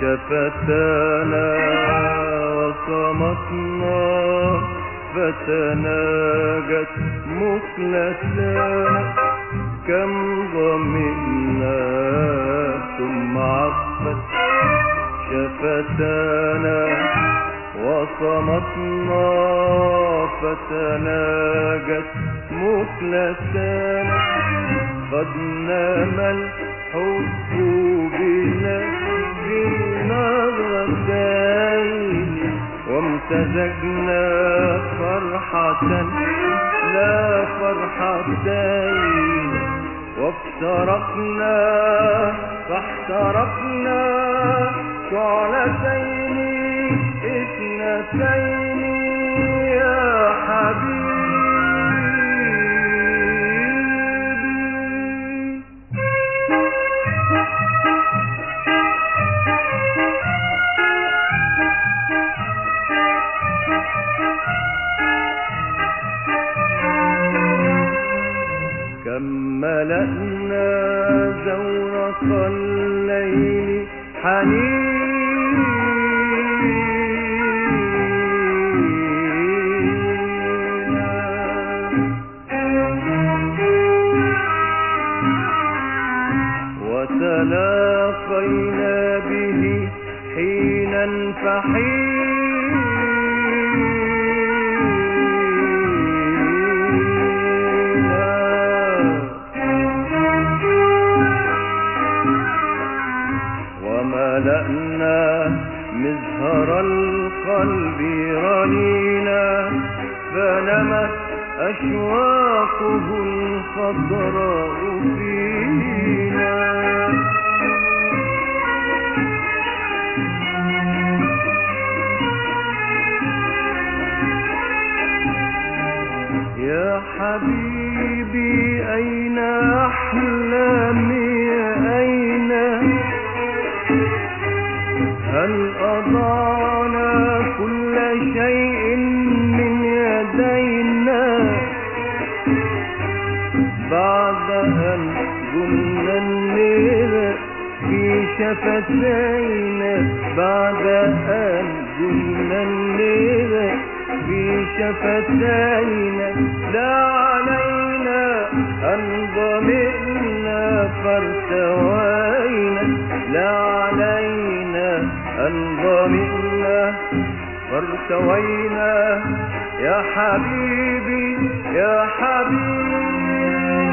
شفتانا وصمتنا فتناجت مكلتان كم ضمئنا ثم عفت. شفتانا وصمتنا فتناجت مكلتان قد نام الحب بنا. بالنظرتين وامتزجنا فرحة لا فرحتين وافترقنا فاحترقنا شعلتين اثنتين ملأنا زورق الليل حنينا. وتلاقينا به حينا فحينا. وملأنا مزهر القلب رنينا فنمت أشواقه الخضراء فينا يا حبيبي أين أحلامي؟ هل أضعنا كل شيء من يدينا؟ بعد أن شفتينا بعد أن قلنا الليل في شفتينا لا علينا أن ضمئنا فارتوينا أمضى منا وارتوينا. يا حبيبي يا حبيبي.